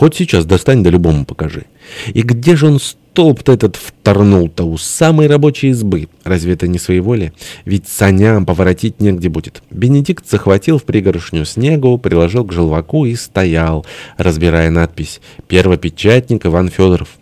Хоть сейчас достань да любому покажи. И где же он столб-то этот вторнул-то у самой рабочей избы? Разве это не своеволие? Ведь саням поворотить негде будет. Бенедикт захватил в пригоршню снегу, приложил к желваку и стоял, разбирая надпись «Первопечатник Иван Федоров».